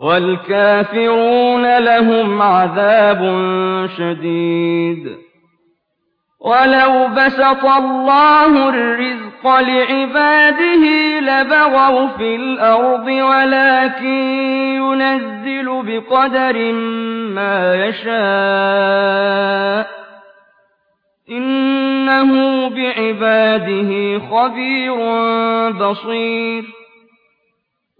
وَالْكَافِرُونَ لَهُمْ عَذَابٌ شَدِيدٌ. وَلَوْ بَسَطَ اللَّهُ الرِّزْقَ لِعِبَادِهِ لَبَغَوْا فِي الْأَرْضِ وَلَٰكِن يُنَزِّلُ بِقَدَرٍ مَّا يَشَاءُ ۚ. إِنَّهُ بِعِبَادِهِ خَبِيرٌ بَصِيرٌ.